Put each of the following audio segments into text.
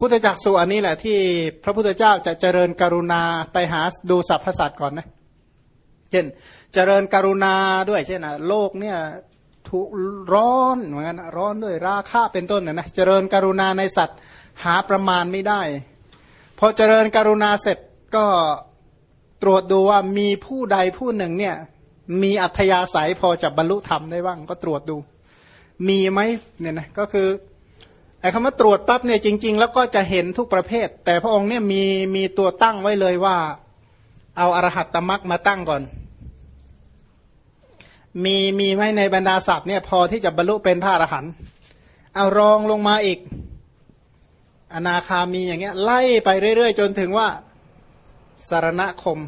พุทธจักสุอันนี้แหละที่พระพุทธเจ้าจะเจริญกรุณาไปหาดูสรรพสัตว์ก่อนนะเช่นเจริญกรุณาด้วยเช่นนะโลกเนี่ยทุร้อนเหมือนกันร้อนด้วยราคะเป็นต้นนะนะเจริญกรุณาในสัตว์หาประมาณไม่ได้ พอเจริญกรุณาเสร็จก็ตรวจดูว่ามีผู้ใดผู้หนึ่งเนี่ยมีอัธยาศัยพอจะบรรลุธรรมได้บ้างก็ตรวจดู มีไหมเนี่ยนะก็คือ คำว่าตรวจปั๊บเนี่ยจริง ๆ แล้วก็จะเห็นทุกประเภท แต่พระองค์เนี่ยมีมีตัวตั้งไว้เลยว่า เอาอรหัตตมักมาตั้งก่อน มีมีไหมในบรรดาศัพท์เนี่ยพอที่จะบรรลุเป็นพระอรหันต์เอารองลงมาอีก อนาคามีอย่างเงี้ย ไล่ไปเรื่อย ๆ จนถึงว่าสารณคม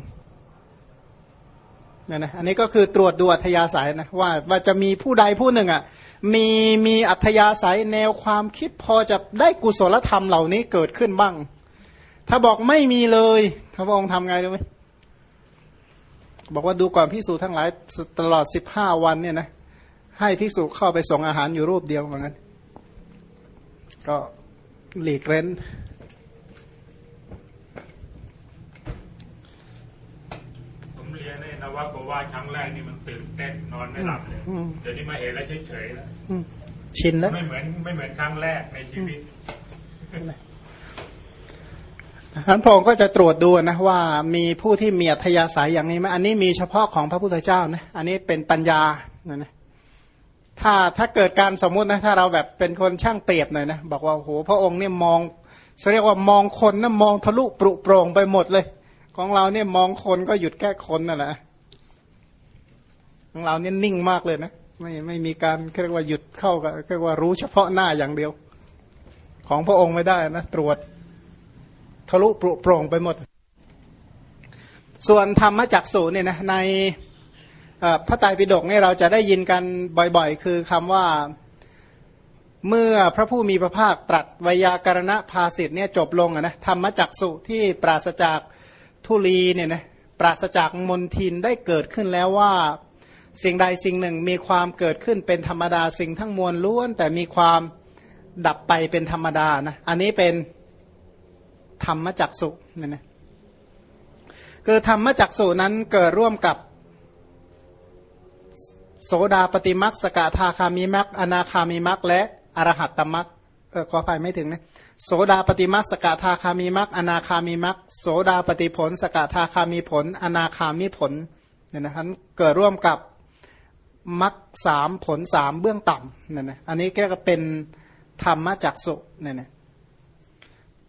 เนี่ยนะอันนี้ก็คือตรวจดูอัธยาศัยนะว่าว่าจะมีผู้ใดผู้หนึ่งอะ มีมีอัธยาศัยแนวความคิดพอจะได้กุศลธรรมเหล่านี้เกิดขึ้นบ้าง ถ้าบอกไม่มีเลยพระองค์ทำไงรู้ไหมบอกว่าดูก่อนพิสูจทั้งหลายตลอดสิบห้าวันเนี่ยนะให้พิสูจเข้าไปส่งอาหารอยู่รูปเดียวเหมือนกันก็หลีกเล้นว่าก็ว่าครั้งแรกนี่มัน ตื่นเต้นนอนไม่หลับเลยเดี๋ยวนี้มาเห็นแล้วเฉยๆแล้วชินแล้ว ไม่เหมือนไม่เหมือนครั้งแรกในชีวิต ท่านพระองค์ก็จะตรวจดูนะว่ามีผู้ที่มีอัธยาศัยอย่างนี้ไหมอันนี้มีเฉพาะของพระพุทธเจ้านะอันนี้เป็นปัญญานะนะถ้าถ้าเกิดการสมมุตินะถ้าเราแบบเป็นคนช่างเปรียบหน่อยนะบอกว่าโอ้โหพระองค์เนี่ยมองเรียกว่ามองคนนะมองทะลุปรุโปร่งไปหมดเลย ของเราเนี่ยมองคนก็หยุดแค่คนนั่นแหละ ของเราเนี่ยนิ่งมากเลยนะไม่ไม่มีการเรียกว่าหยุดเข้ากับเรียกว่ารู้เฉพาะหน้าอย่างเดียว ของพระองค์ไม่ได้นะตรวจทะลุปรุโปร่งไปหมด ส่วนธรรมจักสูเนี่ยนะในพระไตรปิฎกเนี่ยเราจะได้ยินกันบ่อยๆ คือคำว่าเมื่อพระผู้มีพระภาคตรัสวยากรณภาสิทธ์เนี่ยจบลงนะธรรมจักสุที่ปราศจากทุลีเนี่ยนะปราศจากมนทินได้เกิดขึ้นแล้วว่า สิ่งใดสิ่งหนึ่งมีความเกิดขึ้นเป็นธรรมดาสิ่งทั้งมวลล้วน แต่มีความดับไปเป็นธรรมดานะอันนี้เป็นธรรมจักสุเนี่ยนะคือธรรมจักสุนั้นเกิดร่วมกับโสดาปฏิมักสกทาคามิมักอนาคามิมักและอรหัตตมักเออขออภัยไม่ถึงนะโสดาปฏิมักสกทาคามิมักอนาคามิมักโสดาปฏิผล สกทาคามิผล อนาคามิผลเนี่ยนะครับเกิดร่วมกับ มักสามผลสามเบื้องต่ำเนี่ยนะอันนี้ก็เป็นธรรมจักสุเนี่ยนะ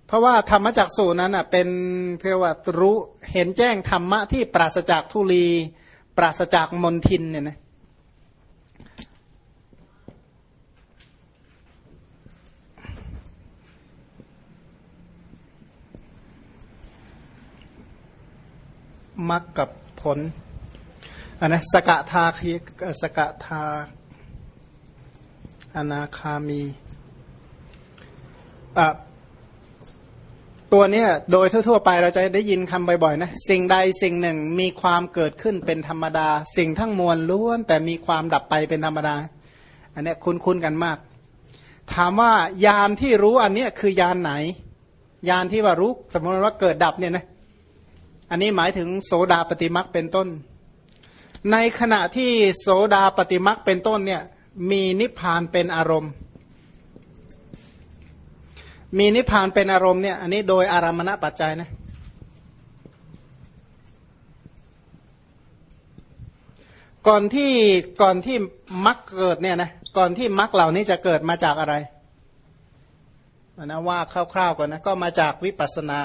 เพราะว่าธรรมจักสุนั้นอะเป็นเรียกว่ารู้เห็นแจ้งธรรมะที่ปราศจากทุลี ปราศจากมนทินเนี่ยนะมักกับผล อันนะสกทาคีสกทาอนาคามีอะตัวเนี้ยโดยทั่วๆไปเราจะได้ยินคำบ่อยๆนะสิ่งใดสิ่งหนึ่งมีความเกิดขึ้นเป็นธรรมดา สิ่งทั้งมวลล้วน แต่มีความดับไปเป็นธรรมดา อันนี้คุ้นๆกันมาก ถามว่ายานที่รู้อันนี้คือยานไหน ยานที่ว่ารู้สมมติว่าเกิดดับเนี่ยนะอันนี้หมายถึงโสดาปฏิมักเป็นต้น ในขณะที่โสดาปฏิมักเป็นต้นเนี่ยมีนิพพานเป็นอารมณ์ มีนิพพานเป็นอารมณ์เนี่ยอันนี้โดยอารามณปัจจัยนะก่อนที่ก่อนที่มักเกิดเนี่ยนะก่อนที่มักเหล่านี้จะเกิดมาจากอะไรนะว่าคร่าวๆก่อนนะก็มาจากวิปัสสนา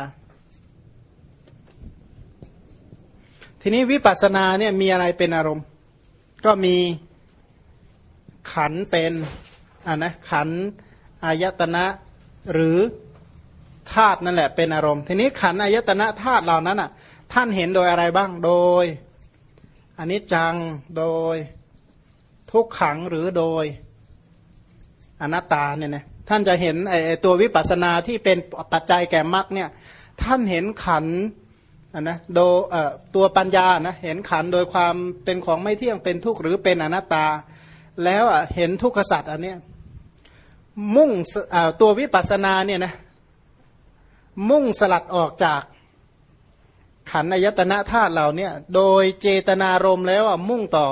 ทีนี้วิปัสสนาเนี่ยมีอะไรเป็นอารมณ์ ก็มีขันเป็นอ่านะขันอายตนะหรือธาตุนั่นแหละเป็นอารมณ์ ทีนี้ขันอายตนะธาตุเหล่านั้นอะ ท่านเห็นโดยอะไรบ้างโดยอันนี้จังโดยทุกขังหรือโดยอนัตตาเนี่ยนะท่านจะเห็นไอตัววิปัสสนาที่เป็นปัจจัยแก่มรรคเนี่ยท่านเห็นขัน นะโดตัวปัญญานะเห็นขันโดยความเป็นของไม่เที่ยงเป็นทุกข์หรือเป็นอนัตตา แล้วเห็นทุกขสัตว์อันเนี้ยมุ่งตัววิปัสสนาเนี่ยนะมุ่งสลัดออกจากขันอายตนะธาตุเรานี่ยโดยเจตนารมแล้วอะมุ่งต่อ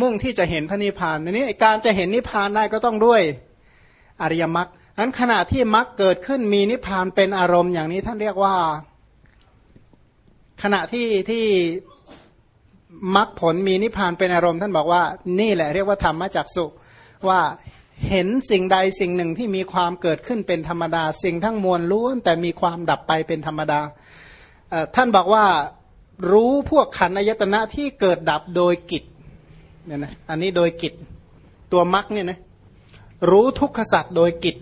มุ่งที่จะเห็นพระนิพพานนี้การจะเห็นนิพพานได้ก็ต้องด้วยอริยมรรคนั้นขณะที่มรรคเกิดขึ้นมีนิพพานเป็นอารมณ์อย่างนี้ท่านเรียกว่า ขณะที่ที่มรรคผลมีนิพพานเป็นอารมณ์ ท่านบอกว่านี่แหละเรียกว่าธรรมจักสุว่าเห็นสิ่งใดสิ่งหนึ่งที่มีความเกิดขึ้นเป็นธรรมดา สิ่งทั้งมวลล้วน แต่มีความดับไปเป็นธรรมดาท่านบอกว่ารู้พวกขันอายตนะที่เกิดดับโดยกิจเนี่ยนะอันนี้โดยกิจตัวมรรคเนี่ยนะรู้ทุกขสัตว์โดยกิจ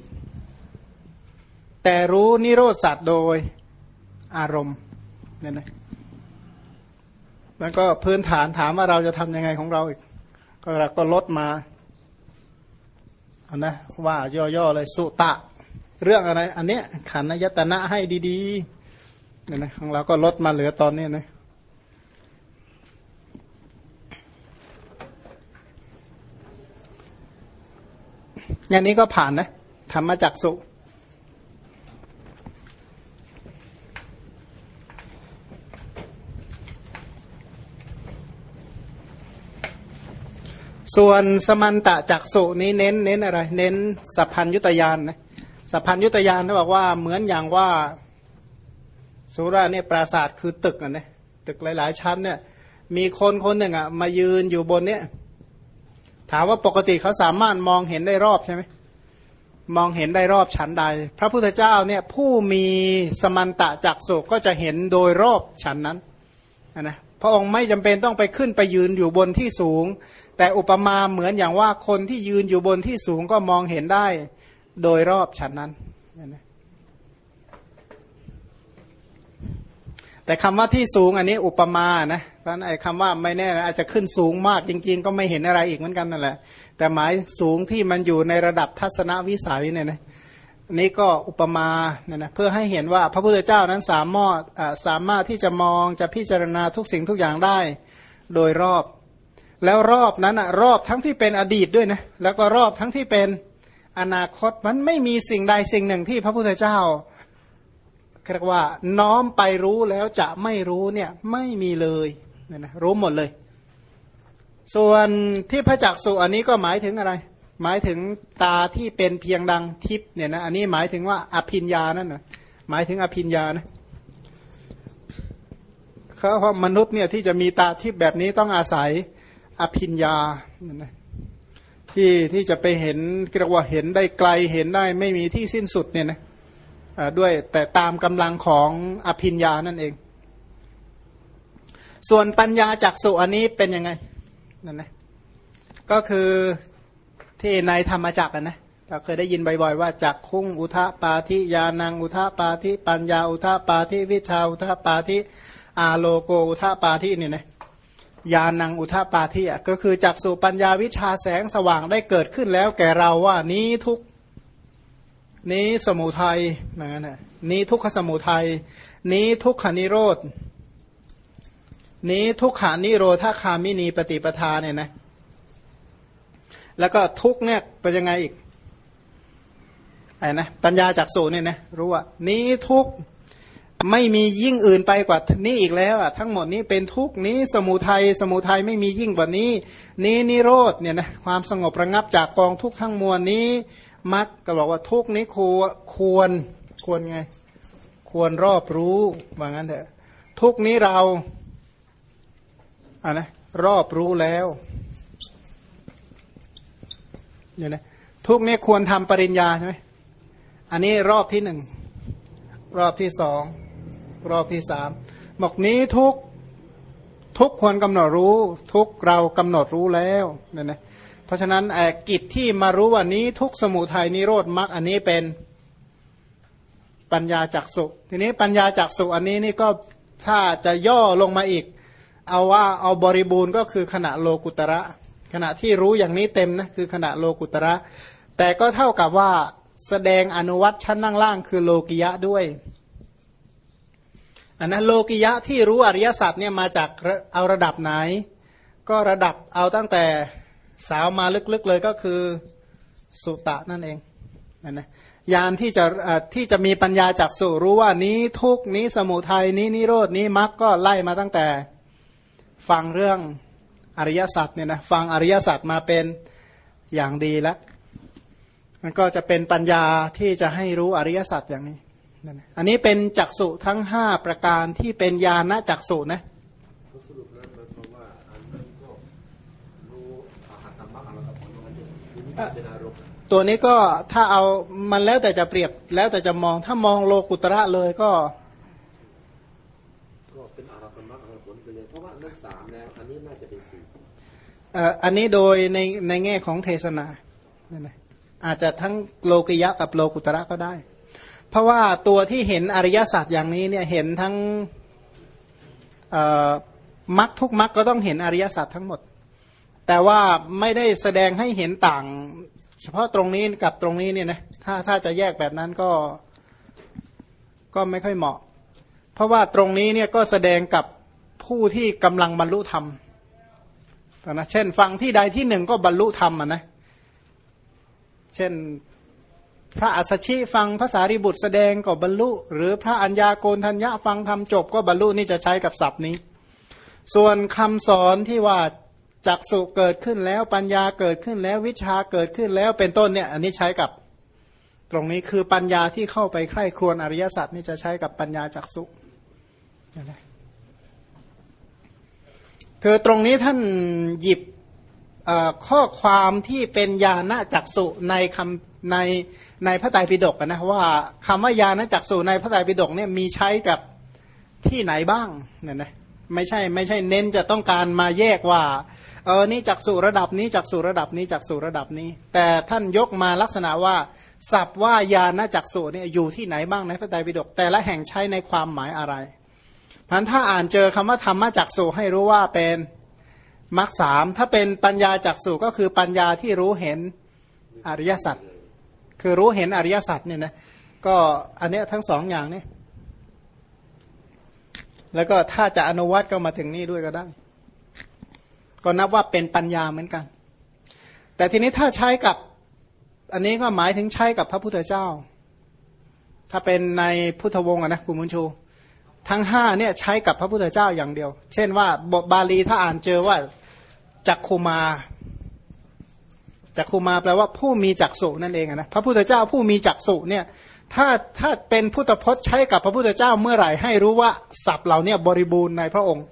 แต่รู้นิโรธสัตว์โดยอารมณ์เนี่ยนะ แล้วก็พื้นฐานถามว่าเราจะทำยังไงของเราอีก ก็เราก็ลดมาเอันะว่าย่อๆเลยสุตะ เรื่องอะไร อันเนี้ยขันยตนะให้ดีๆเนี่ยนะของเราก็ลดมาเหลือตอนนี้นะงานนี้ก็ผ่านนะธรรมจักสุ ส่วนสมันตะจักสุนี้เน้นเน้นอะไร เน้นสัพพัญยุตยานนะสัพพัญยุตยานเขาบอกว่าเหมือนอย่างว่าสุราเนี่ยปราสาทคือตึกอะนะตึกหลาย ๆ ชั้นเนี่ย มีคนคนหนึ่งอะมายืนอยู่บนเนี้ยถามว่าปกติเขาสามารถมองเห็นได้รอบใช่ไหมมองเห็นได้รอบชั้นใด พระพุทธเจ้าเนี่ยผู้มีสมันตะจักสุก็จะเห็นโดยรอบชั้นนั้นนะพระองค์ไม่จำเป็นต้องไปขึ้นไปยืนอยู่บนที่สูง แต่อุปมาเหมือนอย่างว่าคนที่ยืนอยู่บนที่สูงก็มองเห็นได้โดยรอบฉันนั้น แต่คำว่าที่สูงอันนี้อุปมานะเพราะไอ้คำว่าไม่แน่อาจจะขึ้นสูงมากจริง ๆ ก็ไม่เห็นอะไรอีกเหมือนกันนั่นแหละ แต่หมายสูงที่มันอยู่ในระดับทัศนวิสัยเนี่ยนะนี่ก็อุปมาเนี่ยนะเพื่อให้เห็นว่าพระพุทธเจ้านั้นสามารถสามารถที่จะมองจะพิจารณาทุกสิ่งทุกอย่างได้ โดยรอบ แล้วรอบนั้นอะรอบทั้งที่เป็นอดีตด้วยนะแล้วก็รอบทั้งที่เป็นอนาคตมันไม่มีสิ่งใดสิ่งหนึ่งที่พระพุทธเจ้าเรียกว่าน้อมไปรู้แล้วจะไม่รู้เนี่ยไม่มีเลยเนี่ยนะรู้หมดเลย ส่วนที่พระจักสุอันนี้ก็หมายถึงอะไร หมายถึงตาที่เป็นเพียงดังทิพย์เนี่ยนะอันนี้หมายถึงว่าอภินญานั่นนะหมายถึงอภินญานะเขาว่ามนุษย์เนี่ยที่จะมีตาทิพย์แบบนี้ต้องอาศัย อภิญญาที่ที่จะไปเห็นเรียกว่าเห็นได้ไกลเห็นได้ไม่มีที่สิ้นสุดเนี่ยนะด้วยแต่ตามกำลังของอภิญญานั่นเอง ส่วนปัญญาจักสุอันนี้เป็นยังไงนั่นนะก็คือที่ในธรรมจักรนะเราเคยได้ยินบ่อยๆว่าจักคุ้งอุทะปาธิยานังอุทะปาธิปัญญาอุทะปาธิวิชาอุทะปาธิอาโลโกอุทะปาธิเนี่ยนะ ญาณังอุทาปาทิอะก็คือจักสุปัญญาวิชาแสงสว่างได้เกิดขึ้นแล้วแก่เราว่านี้ทุกนี้สมุทัยเหมือนกันนะนี้ทุกขสมุทัย นี้ทุกขานิโรธนี้ทุกขานิโรธาคามินีปฏิปทาเนี่ยนะแล้วก็ทุกเนี่ยเป็นยังไงอีกไอ้นะปัญญาจากสูเนี่ยนะรู้ว่านี้ทุก ไม่มียิ่งอื่นไปกว่านี้อีกแล้วอะทั้งหมดนี้เป็นทุกนี้สมุทัยสมุทัยไม่มียิ่งกว่านี้ นี้นิโรธเนี่ยนะความสงบระงับจากกองทุกทั้งมวลนี้มักก็บอกว่าทุกนี้ควรควรควรไง ควรรอบรู้ว่างั้นเถอะ ทุกนี้เราอ่านะรอบรู้แล้วเนี่ยนะทุกนี้ควรทำปริญญาใช่ไหมอันนี้รอบที่หนึ่งรอบที่สอง รอบที่สามบอกนี้ทุกทุกควรกำหนดรู้ ทุกเรากำหนดรู้แล้วเนี่ยนะเพราะฉะนั้นกิจที่มารู้ว่านี้ทุกสมุทัยนิโรธมรรคอันนี้เป็นปัญญาจักสุทีนี้ปัญญาจักสุอันนี้นี่ก็ถ้าจะย่อลงมาอีก เอาว่าเอาบริบูรณ์ก็คือขณะโลกุตระ ขณะที่รู้อย่างนี้เต็มนะคือขณะโลกุตระ แต่ก็เท่ากับว่าแสดงอนุวัตชั้นนั่งล่างคือโลกิยะด้วย อันนั้นโลกิยะที่รู้อริยสัจเนี่ยมาจากเอาระดับไหน ก็ระดับเอาตั้งแต่สาวมาลึกๆเลยก็คือสุตะนั่นเองนะนะยานที่จะที่จะมีปัญญาจากสุรู้ว่านี้ทุกนี้สมุทัยนี้นิโรดนี้มรรคก็ไล่มาตั้งแต่ฟังเรื่องอริยสัจเนี่ยนะฟังอริยสัจมาเป็นอย่างดีแล้วมันก็จะเป็นปัญญาที่จะให้รู้อริยสัจอย่างนี้ อันนี้เป็นจักสุทั้งห้าประการที่เป็นญาณจักสุนะสรุปแล้วมันเพราะว่าอันนั้นก็รู้อาหารธรรมะอะไรกับผลมันอยู่เป็นอารมณ์ตัวนี้ก็ถ้าเอามันแล้วแต่จะเปรียบแล้วแต่จะมองถ้ามองโลกุตระเลยก็ก็เป็นอาหารธรรมะอะไรผลไปเลยเพราะว่าเรื่องสามแล้วอันนี้น่าจะเป็นสี่อันนี้โดยในในแง่ของเทศนาอาจจะทั้งโลกิยะกับโลกุตระก็ได้ เพราะว่าตัวที่เห็นอริยสัจอย่างนี้เนี่ยเห็นทั้งมักทุกมักก็ต้องเห็นอริยสัจทั้งหมด แต่ว่าไม่ได้แสดงให้เห็นต่าง เฉพาะตรงนี้กับตรงนี้เนี่ยนะถ้าถ้าจะแยกแบบนั้นก็ก็ไม่ค่อยเหมาะ เพราะว่าตรงนี้เนี่ยก็แสดงกับผู้ที่กำลังบรรลุธรรมนะเช่น ฟังที่ใดที่หนึ่งก็บรรลุธรรมอะนะเช่น พระอัสชิฟังภาษาริบุตรแสดงก็บรรลุ หรือพระอัญญาโกณทัญญาฟังทำจบก็บรรลุนี่จะใช้กับศัพท์นี้ ส่วนคำสอนที่ว่าจักสุเกิดขึ้นแล้วปัญญาเกิดขึ้นแล้ววิชาเกิดขึ้นแล้วเป็นต้นเนี่ยอันนี้ใช้กับตรงนี้คือปัญญาที่เข้าไปใคร่ครวญอริยสัจนี่จะใช้กับปัญญาจักสุคือตรงนี้ท่านหยิบข้อความที่เป็นญาณจักสุในคำใน ในพระไตรปิฎกนะว่าคำว่ายาณจักสูในพระไตรปิฎกเนี่ยมีใช้กับที่ไหนบ้างเนี่ยนะไม่ใช่ไม่ใช่เน้นจะต้องการมาแยกว่าเออนี่จักสูระดับนี้จักสูระดับนี้จักสูระดับนี้ แต่ท่านยกมาลักษณะว่าสับว่ายาณจักสูเนี่ยอยู่ที่ไหนบ้างในพระไตรปิฎกแต่ละแห่งใช้ในความหมายอะไรพันถ้าอ่านเจอคำว่าธรรมจักสูให้รู้ว่าเป็นมรรคสามถ้าเป็นปัญญาจักสูก็คือปัญญาที่รู้เห็นอริยสัจ คือรู้เห็นอริยสัจเนี่ยนะก็อันเนี้ยทั้งสองอย่างนี่แล้วก็ถ้าจะอนุวัตก็มาถึงนี่ด้วยก็ได้ ก็นับว่าเป็นปัญญาเหมือนกัน แต่ทีนี้ถ้าใช้กับอันนี้ก็หมายถึงใช้กับพระพุทธเจ้า ถ้าเป็นในพุทธวงศ์นะคุณมุนชู ทั้งห้าเนี่ยใช้กับพระพุทธเจ้าอย่างเดียว เช่นว่าบทบาลีถ้าอ่านเจอว่าจักคุมา จักขุมาแปลว่าผู้มีจักสุนั่นเองนะพระพุทธเจ้าผู้มีจักสุเนี่ยถ้าถ้าเป็นพุทธพจน์ใช้กับพระพุทธเจ้าเมื่อไหร่ให้รู้ว่าศัพท์เหล่านี้บริบูรณ์ในพระองค์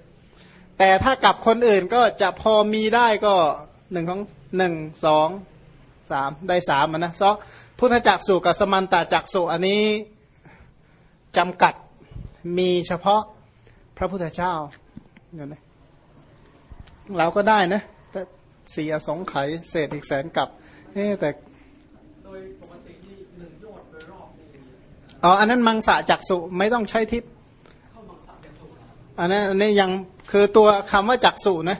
แต่ถ้ากับคนอื่นก็จะพอมีได้ก็หนึ่งของหนึ่งสองสามได้สามนะเพราะพุทธจักสุกับสมันตาจักสุอันนี้จำกัดมีเฉพาะพระพุทธเจ้าเนี่ยนะเราก็ได้นะ สี่อสงไขยเศษอีกแสนกับเอ๊แต่โดยปกตินี่หนึ่งยอดโดยรอบอ๋ออันนั้นมังสะจักสุไม่ต้องใช้ทิพย์อันนั้นอันนี้ยังคือตัวคำว่าจักสุนะ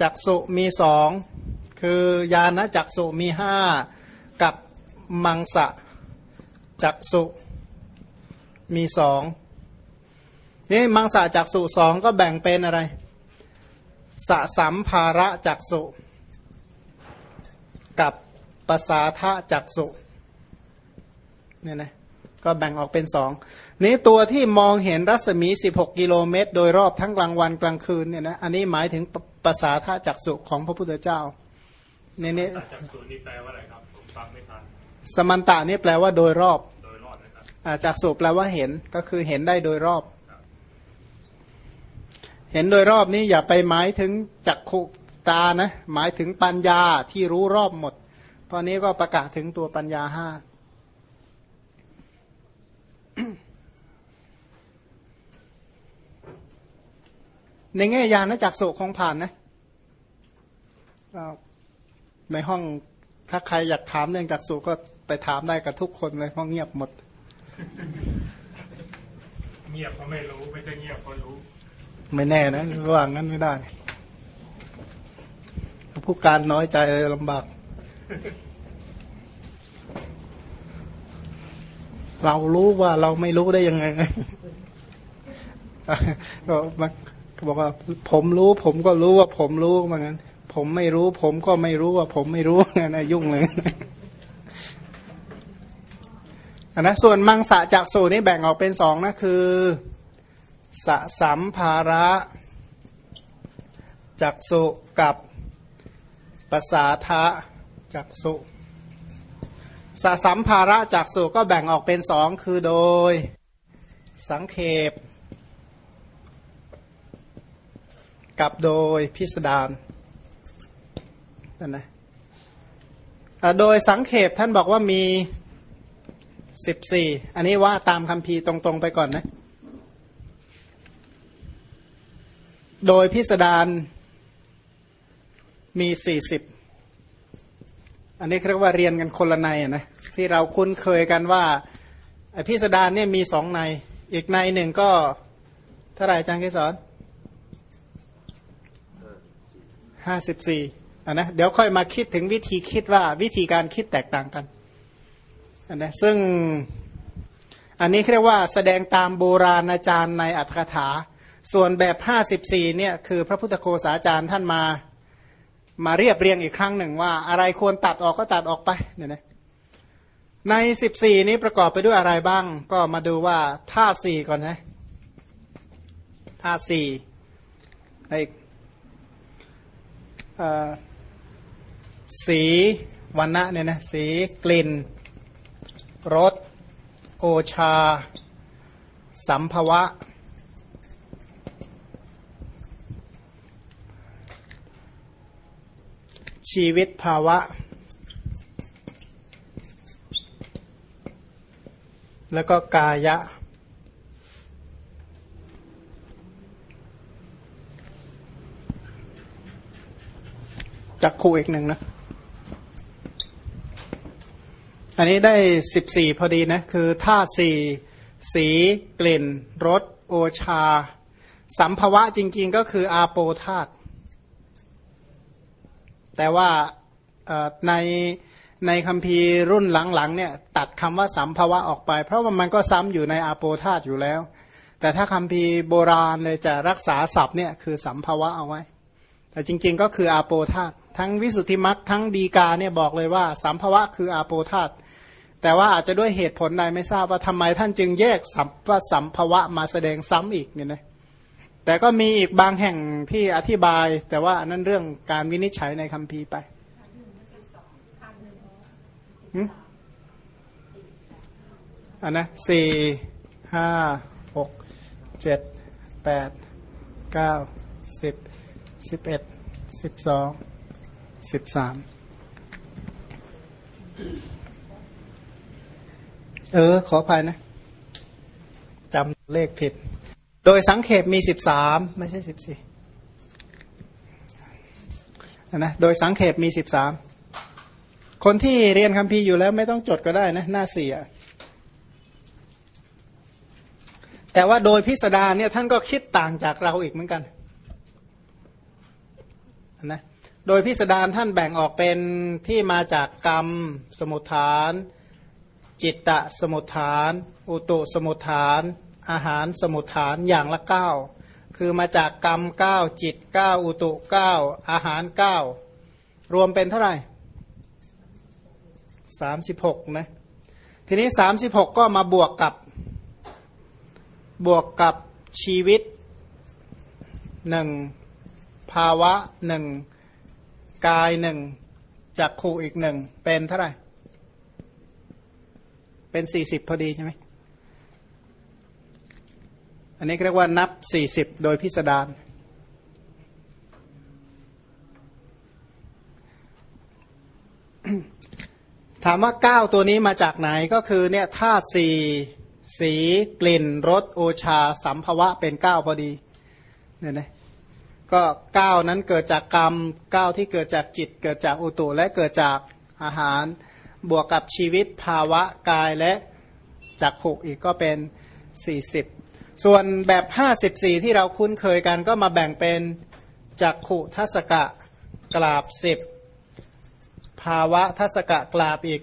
จักสุมีสองคือยานะจักสุมีห้ากับมังสะจักสุมีสองนี่มังสะจักสุสองก็แบ่งเป็นอะไร สะสัมภาระจักสุกับภาษาทะจักสุเนี่ยนะก็แบ่งออกเป็นสองนี้ตัวที่มองเห็นรัศมี 16 กิโลเมตร โดยรอบทั้งกลางวันกลางคืนเนี่ยนะอันนี้หมายถึงภาษาทะจักสุของพระพุทธเจ้าเนี่ยนี่จักสุนี่แปลว่าอะไรครับผมฟังไม่ทันสมันตานี่แปลว่าโดยรอบโดยรอบนะครับจักสุแปลว่าเห็นก็คือเห็นได้โดยรอบ เห็นโดยรอบนี้อย่าไปหมายถึงจักขุตานะ หมายถึงปัญญาที่รู้รอบหมดเพราะนี้ก็ประกาศถึงตัวปัญญาห้าในแง่ยานจักสุคงผ่านนะในห้องถ้าใครอยากถามเรื่องจักสุก็ไปถามได้กับทุกคนเลยเพราะเงียบหมด เงียบก็ไม่รู้ ไม่ใช่เงียบก็รู้ ไม่แน่นะว่างนั้นไม่ได้ ผู้การน้อยใจลำบาก เรารู้ว่าเราไม่รู้ได้ยังไงก็มาบอกว่า ผมรู้ ผมก็รู้ว่าผมรู้เหมือนกันผมไม่รู้ ผมก็ไม่รู้ว่า ผมไม่รู้นะยุ่งเลยอันนะส่วนมังสะจากสูนี่แบ่งออกเป็นสองนะคือ สสัมภาระจักสุกับภาษาทะจักสุสสัมภาระจักสุก็แบ่งออกเป็นสองคือโดย สังเขปกับโดยพิสดารนั่นนะโดยสังเขปท่านบอกว่ามีสิบสี่อันนี้ว่าตามคำพีตรงๆไปก่อนนะ โดยพิสดารมีสี่สิบอันนี้เรียกว่าเรียนกันคนละในนะที่เราคุ้นเคยกันว่าพิสดารเนี่ยมีสองใน อีกในหนึ่งก็เท่าไหร่อาจารย์คสอนห้าสิบสี่อันนะเดี๋ยวค่อยมาคิดถึงวิธีคิดว่าวิธีการคิดแตกต่างกันอันนะซึ่งอันนี้เรียกว่าแสดงตามโบราณอาจารย์ในอัตถกถา ส่วนแบบห้าสิบสี่เนี่ยคือพระพุทธโฆษาจารย์ท่านมามาเรียบเรียงอีกครั้งหนึ่งว่า อะไรควรตัดออกก็ตัดออกไปเนี่ยนะในสิบสี่นี้ประกอบไปด้วยอะไรบ้าง ก็มาดูว่าท่าสี่ก่อนนะท่าสี่ในสีวันณะเนี่ยนะสีกลิ่นรสโอชา สัมภวะ ชีวิตภาวะ แล้วก็กายะ จักคู่อีกหนึ่งนะ อันนี้ได้สิบสี่พอดีนะ คือท่าสี่สีกลิ่นรสโอชา สัมภวะจริง ๆ ก็คืออาโปธาต แต่ว่าในในคำพีรุ่นหลังๆเนี่ยตัดคำว่าสัมภวะออกไป เพราะว่ามันก็ซ้ำอยู่ในอาโปธาตอยู่แล้ว แต่ถ้าคำพีโบราณเลยจะรักษาศัพท์เนี่ยคือสัมภวะเอาไว้ แต่จริง ๆ ก็คืออาโปธาตทั้งวิสุทธิมัตทั้งดีกาเนี่ยบอกเลยว่า สัมภวะคืออาโปธาตแต่ว่าอาจจะด้วยเหตุผลใดไม่ทราบว่าทำไมท่านจึงแยกสัมว่าสัมภวะมาแสดงซ้ำอีกเนี่ยนะ แต่ก็มีอีกบางแห่งที่อธิบาย แต่ว่านั่นเรื่องการวินิจฉัยในคัมภีร์ไปอันนะสี่ห้าหกเจ็ดแปดเก้าสิบสิบเอ็ดสิบสองสิบสามเออ ขออภัยนะจำเลขผิด โดยสังเขปมีสิบสามไม่ใช่สิบสี่นะโดยสังเขปมีสิบสามคนที่เรียนคัมภีร์อยู่แล้วไม่ต้องจดก็ได้นะหน้าเสียแต่ว่าโดยพิสดารเนี่ยท่านก็คิดต่างจากเราอีกเหมือนกันนะโดยพิสดารท่านแบ่งออกเป็นที่มาจากกรรมสมุทฐาน จิตตะสมุทฐาน อุตุสมุทฐาน อาหารสมุทฐานอย่างละเก้าคือมาจากกรรมเก้าจิตเก้าอุตุเก้าอาหารเก้ารวมเป็นเท่าไหร่สามสิบหกนะทีนี้สามสิบหกก็มาบวกกับบวกกับชีวิตหนึ่งภาวะหนึ่งกายหนึ่งจักขู่อีกหนึ่งเป็นเท่าไหร่ เป็นสี่สิบพอดีใช่ไหม อันนี้เรียกว่านับสี่สิบโดยพิสดารถามว่าเก้าตัวนี้มาจากไหนก็คือเนี่ยธาตุสี่สีกลิ่นรสโอชา สัมภวะเป็นเก้าพอดีเนี่ยนะก็เก้านั้นเกิดจากกรรมเก้าที่เกิดจากจิต เกิดจากอุตุและเกิดจากอาหาร บวกกับชีวิตภาวะกายและจักขุอีกก็เป็น40ส่ ส่วนแบบ 54 ที่เราคุ้นเคยกันก็มาแบ่งเป็นจักขุทัศกะกราบ 10 ภาวะทัศกะกราบอีก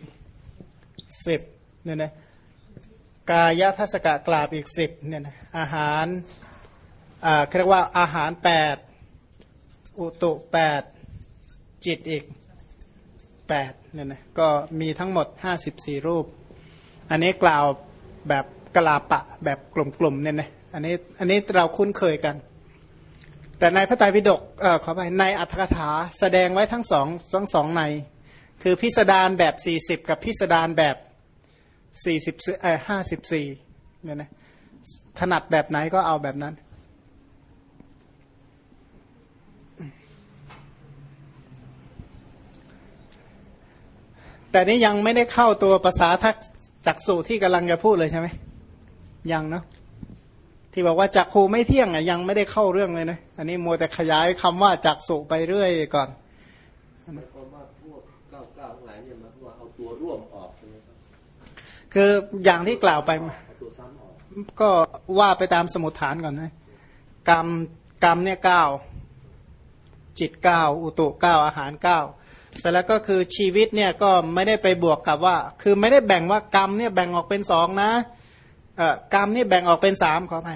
10เนี่ยนะกายทัศกะกราบอีก 10เนี่ยนะอาหารอ่าเรียกว่าอาหาร 8 อุตุแปดจิตอีกแปดเนี่ยนะก็มีทั้งหมดห้าสิบสี่รูป อันนี้กล่าวแบบ กลาปะแบบกลมๆเนี่ยนะอันนี้อันนี้เราคุ้นเคยกัน แต่ในพระไตรปิฎกเอ่อขอไปในอัตถกถาแสดงไว้ทั้งสองทั้งสองใน คือพิสดารแบบ40กับพิสดารแบบ40เอ่อ54เนี่ยนะถนัดแบบไหนก็เอาแบบนั้นแต่นี้ยังไม่ได้เข้าตัวภาษาทักจักสูที่กำลังจะพูดเลยใช่ไหม ยังเนาะที่บอกว่าจักขูไม่เที่ยงอะยังไม่ได้เข้าเรื่องเลยนะอันนี้มัวแต่ขยายคำว่าจักสุไปเรื่อยก่อนหมายความว่าพวกเก้าเก้าทั้งหลายเนี่ยหมายความว่าเอาตัวร่วมออกใช่ไหมครับคืออย่างที่กล่าวไปเอาตัวซ้ำออกก็ว่าไปตามสมุดฐานก่อนนะกรรมกรรมเนี่ยเก้าจิตเก้าอุตุเก้าอาหารเก้าเสร็จแล้วก็คือชีวิตเนี่ยก็ไม่ได้ไปบวกกับว่า คือไม่ได้แบ่งว่ากรรมเนี่ยแบ่งออกเป็นสองนะเอ่อ กรรมนี่แบ่งออกเป็นสามขอไป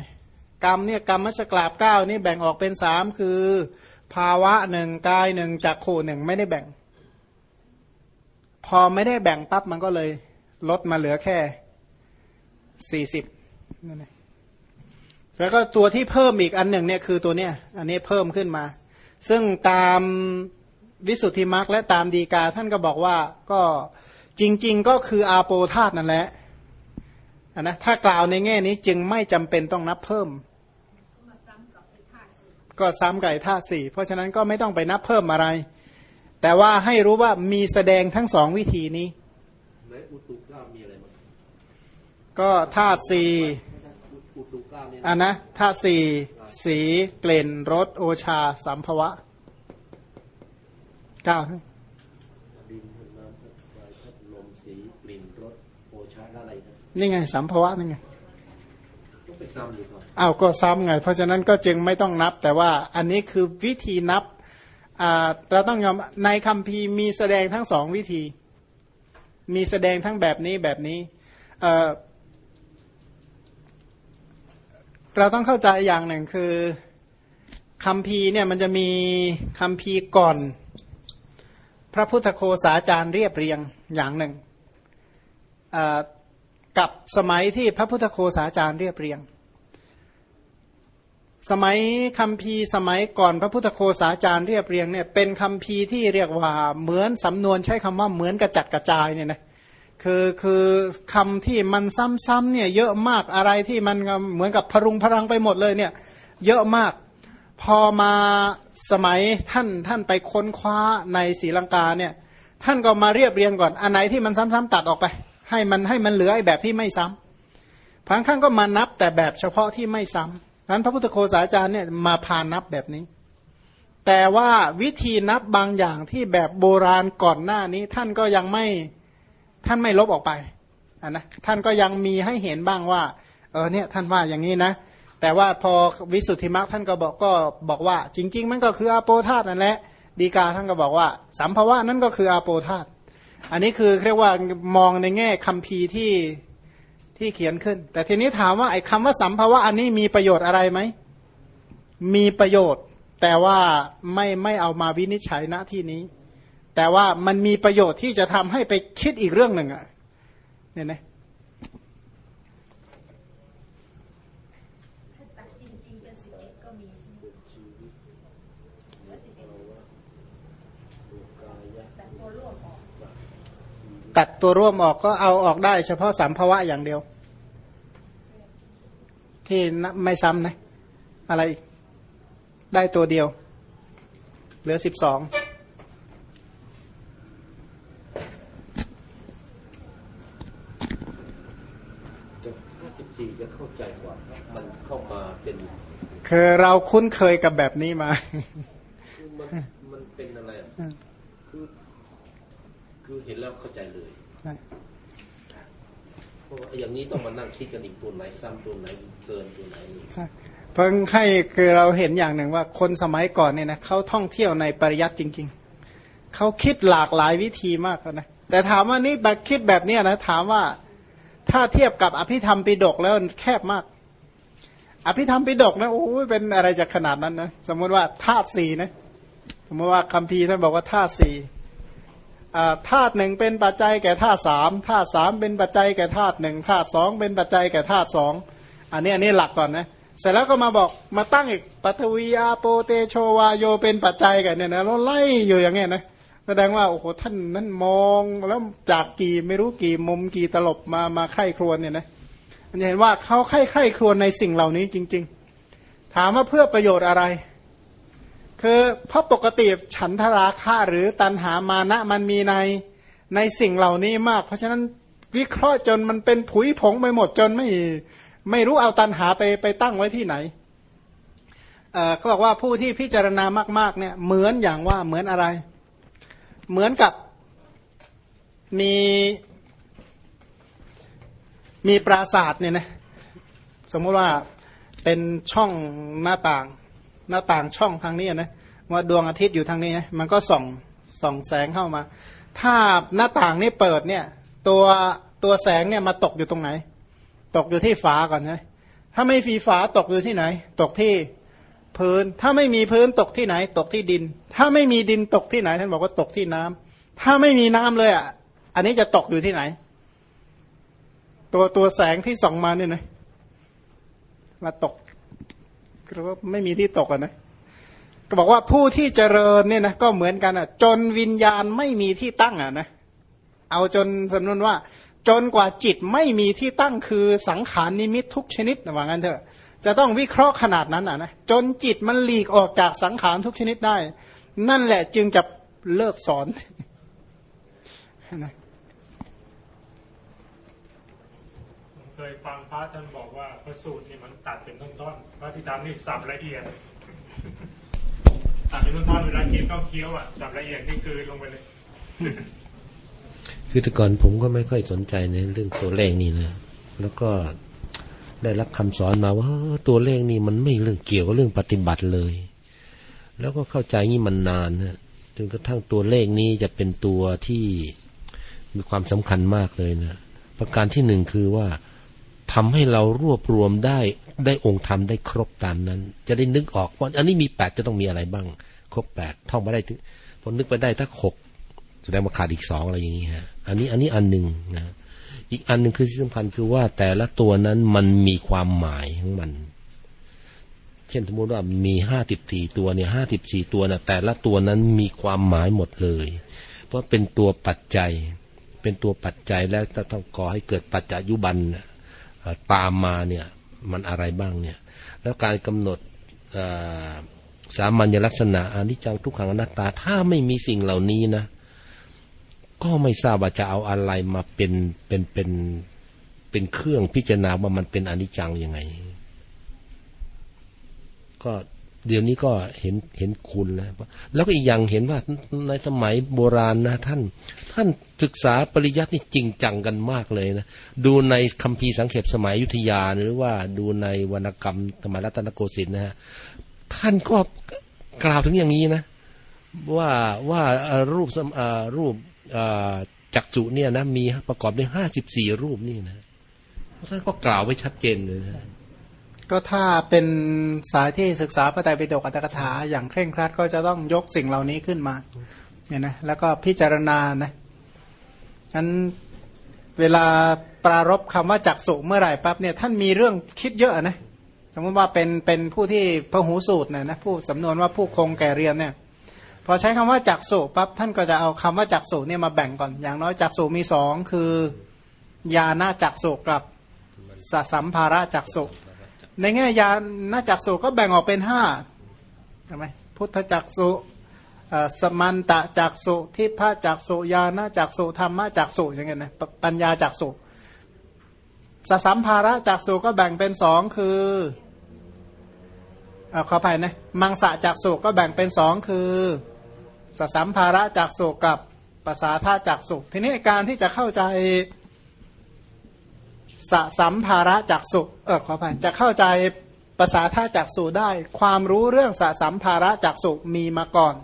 กรรมเนี่ยกรรมมัชกราบเก้านี่แบ่งออกเป็นสามคือ ภาวะหนึ่งกายหนึ่งจักขู่หนึ่งไม่ได้แบ่ง พอไม่ได้แบ่งปั๊บมันก็เลยลดมาเหลือแค่สี่สิบนั่นเองแล้วก็ตัวที่เพิ่มอีกอันหนึ่งเนี่ยคือตัวเนี้ยอันนี้เพิ่มขึ้นมา ซึ่งตามวิสุทธิมรรคและตามดีกาท่านก็บอกว่าก็จริง ๆ ก็คืออาโปธาตนั่นแหละ นนะถ้ากล่าวในแง่นี้จึงไม่จำเป็นต้องนับเพิ่ม ก็ซ้ำกับไอ้ธาตุสี่เพราะฉะนั้นก็ไม่ต้องไปนับเพิ่มอะไร แต่ว่าให้รู้ว่ามีแสดงทั้งสองวิธีนี้ไหนอุตุเก้ามีอะไรบ้างก็ธาตุสี่อุตุเก้าเนี่ยอันนะธาตุสี่สีกลิ่นรสโอชา สัมภวะเก้าใช่ไหม ดินน้ำพัดไฟพัดลมสีกลิ่นรสโอชาอะไร นะนี่ไงสัมภวะนี่ไงต้องไปซ้ำอยู่ครับอ้าวก็ซ้ำไง เพราะฉะนั้นก็จึงไม่ต้องนับ แต่ว่าอันนี้คือวิธีนับอ่าเราต้องยอมในคำพีร์มีแสดงทั้งสองวิธี มีแสดงทั้งแบบนี้แบบนี้เอ่อเราต้องเข้าใจอย่างหนึ่งคือคำพีร์เนี่ยมันจะมีคำพีร์ก่อน พระพุทธโคสาจารย์เรียบเรียงอย่างหนึ่งอ่า กับสมัยที่พระพุทธโคสาจารย์เรียบเรียง สมัยคำพีสมัยก่อนพระพุทธโคสาจารย์เรียบเรียงเนี่ยเป็นคำพีที่เรียกว่าเหมือนสำนวนใช้คำว่าเหมือนกระจัดกระจายเนี่ยนะคือคือคำที่มันซ้ำๆเนี่ยเยอะมากอะไรที่มันเหมือนกับพรุงพรังไปหมดเลยเนี่ยเยอะมากพอมาสมัยท่านท่านไปค้นคว้าในศรีลังกาเนี่ยท่านก็มาเรียบเรียงก่อน อันไหนที่มันซ้ำๆตัดออกไป ให้มันให้มันเหลือไอ้แบบที่ไม่ซ้ำพังข้างก็มานับแต่แบบเฉพาะที่ไม่ซ้ำนั้นพระพุทธโคสาจารย์เนี่ยมาพานับแบบนี้ แต่ว่าวิธีนับบางอย่างที่แบบโบราณก่อนหน้านี้ ท่านก็ยังไม่ท่านไม่ลบออกไปอะนะท่านก็ยังมีให้เห็นบ้างว่าเออเนี่ยท่านว่าอย่างนี้นะ แต่ว่าพอวิสุทธิมรรคท่านก็บอกก็บอกว่า จริง ๆ มันก็คืออาโปธาตนั่นแหละดีกาท่านก็บอกว่า สัมภาวะนั่นก็คืออาโปธาต อันนี้คือเรียกว่ามองในแง่คัมภีร์ที่ที่เขียนขึ้น แต่ทีนี้ถามว่าไอ้คำว่าสัมภาวะอันนี้มีประโยชน์อะไรไหม มีประโยชน์ แต่ว่าไม่ไม่เอามาวินิจฉัยณที่นี้ แต่ว่ามันมีประโยชน์ที่จะทำให้ไปคิดอีกเรื่องหนึ่งอะเนี่ยนะ ถ้าตัดจริงๆเป็นสิบเอ็ดก็มี ชีวิต เหลือสิบเอ็ด ดูกายะ แต่ตัวร่วมออก ตัดตัวร่วมออกก็เอาออกได้ เฉพาะสัมภาวะอย่างเดียว ที่ไม่ซ้ำนะ อะไรอีกได้ตัวเดียว เหลือสิบสองจะห้าสิบสี่จะเข้าใจกว่ามันเข้ามาเป็นคือเราคุ้นเคยกับแบบนี้มาคือมันมันเป็นอะไรอะคือคือเห็นแล้วเข้าใจเลยเพราะว่า อย่างนี้ต้องมานั่งคิดกันอีกตัวไหนซ้ำตัวไหนเกินตัวไหนใช่เพิ่งให้คือเราเห็นอย่างหนึ่งว่าคนสมัยก่อนเนี่ยนะเขาท่องเที่ยวในปริยัติจริง ๆเขาคิดหลากหลายวิธีมากนะแต่ถามว่านี่แบบคิดแบบนี้นะถามว่าถ้าเทียบกับอภิธรรมปิฎกแล้วแคบมาก อภิธรรมปิฎกนะโอ้ยเป็นอะไรจากขนาดนั้นนะสมมติว่าธาตุสี่นะสมมติว่าคัมภีท่านบอกว่าธาตุสี่ ธาตุหนึ่งเป็นปัจจัยแก่ธาตุสามธาตุสามเป็นปัจจัยแก่ธาตุหนึ่งธาตุสองเป็นปัจจัยแก่ธาตุสองอันนี้อันนี้หลักก่อนนะเสร็จแล้วก็มาบอกมาตั้งอีกปัทวีอาโปเตโชวาโยเป็นปัจจัยกันเนี่ยนะเราไล่อยู่อย่างเงี้ยนะแสดงว่าโอ้โหท่านนั้นมองแล้วจากกี่ไม่รู้กี่มุมกี่ตลบมามาไข้ครวนเนี่ยนะอันนี้เห็นว่าเขาไข้ไข้ครวนในสิ่งเหล่านี้จริง ๆ ถามว่าเพื่อประโยชน์อะไร คือเพราะปกติฉันทราคะหรือตันหามานะมันมีในในสิ่งเหล่านี้มาก เพราะฉะนั้นวิเคราะห์จนมันเป็นผุยผงไปหมดจนไม่ไม่รู้เอาตันหาไปไปตั้งไว้ที่ไหนเขาบอกว่าผู้ที่พิจารณามาก ๆ เนี่ยเหมือนอย่างว่าเหมือนอะไร เหมือนกับมีมีปราสาทเนี่ยนะสมมติว่าเป็นช่องหน้าต่าง หน้าต่างช่องทางนี้นะว่าดวงอาทิตย์อยู่ทางนี้นะมันก็ส่องส่องแสงเข้ามา ถ้าหน้าต่างนี้เปิดเนี่ย ตัวตัวแสงเนี่ยมาตกอยู่ตรงไหน ตกอยู่ที่ฝาก่อนนะถ้าไม่ฟีฝาตกอยู่ที่ไหน ตกที่พื้น ถ้าไม่มีพื้นตกที่ไหน ตกที่ดิน ถ้าไม่มีดินตกที่ไหนท่านบอกว่าตกที่น้ำถ้าไม่มีน้ำเลยอะอันนี้จะตกอยู่ที่ไหน ตัวตัวแสงที่ส่องมาเนี่ยนะมาตก ก็ว่าไม่มีที่ตกอะนะก็บอกว่าผู้ที่เจริญเนี่ยนะก็เหมือนกันอะ จนวิญญาณไม่มีที่ตั้งอะนะเอาจนสำนวนว่า จนกว่าจิตไม่มีที่ตั้งคือสังขารนิมิตทุกชนิดว่างั้นเถอะ จะต้องวิเคราะห์ขนาดนั้นอะนะจนจิตมันหลีกออกจากสังขารทุกชนิดได้ นั่นแหละจึงจะเลิกสอนนะเคยฟังพระท่านบอกว่าพระสูตรนี่มันตัดเป็นท่อนๆ พระพิธรรมนี่สับละเอียดตัดเป็นท่อนเวลากินต้องเคี้ยวอะสับละเอียดนี่กลืนลงไปเลยคือแต่ก่อนผมก็ไม่ค่อยสนใจในเรื่องตัวเลขนี่นะแล้วก็ได้รับคำสอนมาว่าตัวเลขนี่มันไม่เรื่องเกี่ยวกับเรื่องปฏิบัติเลย แล้วก็เข้าใจนี่มันนานนะจนกระทั่งตัวเลขนี้จะเป็นตัวที่มีความสำคัญมากเลยนะประการที่หนึ่งคือว่า ทำให้เรารวบรวมได้ได้องค์ธรรมได้ครบตามนั้น จะได้นึกออกว่าอันนี้มีแปดจะต้องมีอะไรบ้าง ครบแปดท่องมาได้ถึงพอนึกไปได้ถ้าหกแสดงว่าขาดอีกสองอะไรอย่างนี้ฮะอันนี้อันนี้อันหนึ่งนะอีกอันหนึ่งคือที่สำคัญคือว่าแต่ละตัวนั้นมันมีความหมายของมัน เช่นสมมติว่ามีห้าสิบสี่ตัวเนี่ยห้าสิบสี่ตัวนะแต่ละตัวนั้นมีความหมายหมดเลย เพราะเป็นตัวปัจจัย เป็นตัวปัจจัยแล้วจะต้องก่อให้เกิดปัจจายุบันนะ ตามมาเนี่ยมันอะไรบ้างเนี่ยแล้วการกำหนดสามัญลักษณะอนิจจังทุกขังอนัตตา ถ้าไม่มีสิ่งเหล่านี้นะ ก็ไม่ทราบว่าจะเอาอะไรมาเป็นเป็นเป็นเป็นเครื่องพิจารณาว่ามันเป็นอนิจจังยังไง ก็ เดี๋ยวนี้ก็เห็นเห็นคุณแล้วแล้วก็อีกอย่างเห็นว่าในสมัยโบราณนะท่าน ท่านศึกษาปริยัตินี่จริงจังกันมากเลยนะดูในคัมภีร์สังเขปสมัยยุทธยา หรือว่าดูในวรรณกรรมสมัยรัตนโกสินทร์นะฮะท่านก็กล่าวถึงอย่างนี้นะ ว่าว่ารูปรูปจักษุเนี่ยนะมีประกอบด้วยห้าสิบสี่รูปนี่นะท่านก็กล่าวไว้ชัดเจนเลยนะ ก็ถ้าเป็นสายที่ศึกษาพระไตรปิฎกอัตถกถาอย่างเคร่งครัดก็จะต้องยกสิ่งเหล่านี้ขึ้นมาเนี่ยนะแล้วก็พิจารณานะนั้นเวลาปรารบคำว่าจักสุเมื่อไหร่ปั๊บเนี่ยท่านมีเรื่องคิดเยอะนะสมมติว่าเป็นเป็นผู้ที่พหูสูตรเนี่ยนะผู้สำนวนว่าผู้คงแก่เรียนเนี่ยพอใช้คำว่าจักสุปั๊บท่านก็จะเอาคำว่าจักสุเนี่ยมาแบ่งก่อนอย่างน้อยจักสุมีสองคือญาณจักสุกับสสัมภาระจักสุ ในแง่ญาณจักสุก็แบ่งออกเป็นห้าใช่ไหมพุทธจักสุสมันตะจักสุทิพะจักสุญาณจักสุธรรมะจักสุอย่างเงี้ยนะปัญญาจักสุสสัมภาระจักสุก็แบ่งเป็นสองคือเอ่อขออภัยนะมังสะจักสุก็แบ่งเป็นสองคือสสัมภาระจักสุกับภาษาธาจักสุทีนี้การที่จะเข้าใจ สสัมภาระจากสุเออขออภัยจะเข้าใจภาษาท่าจากสุได้ ความรู้เรื่องสสัมภาระจากสุมีมาก่อน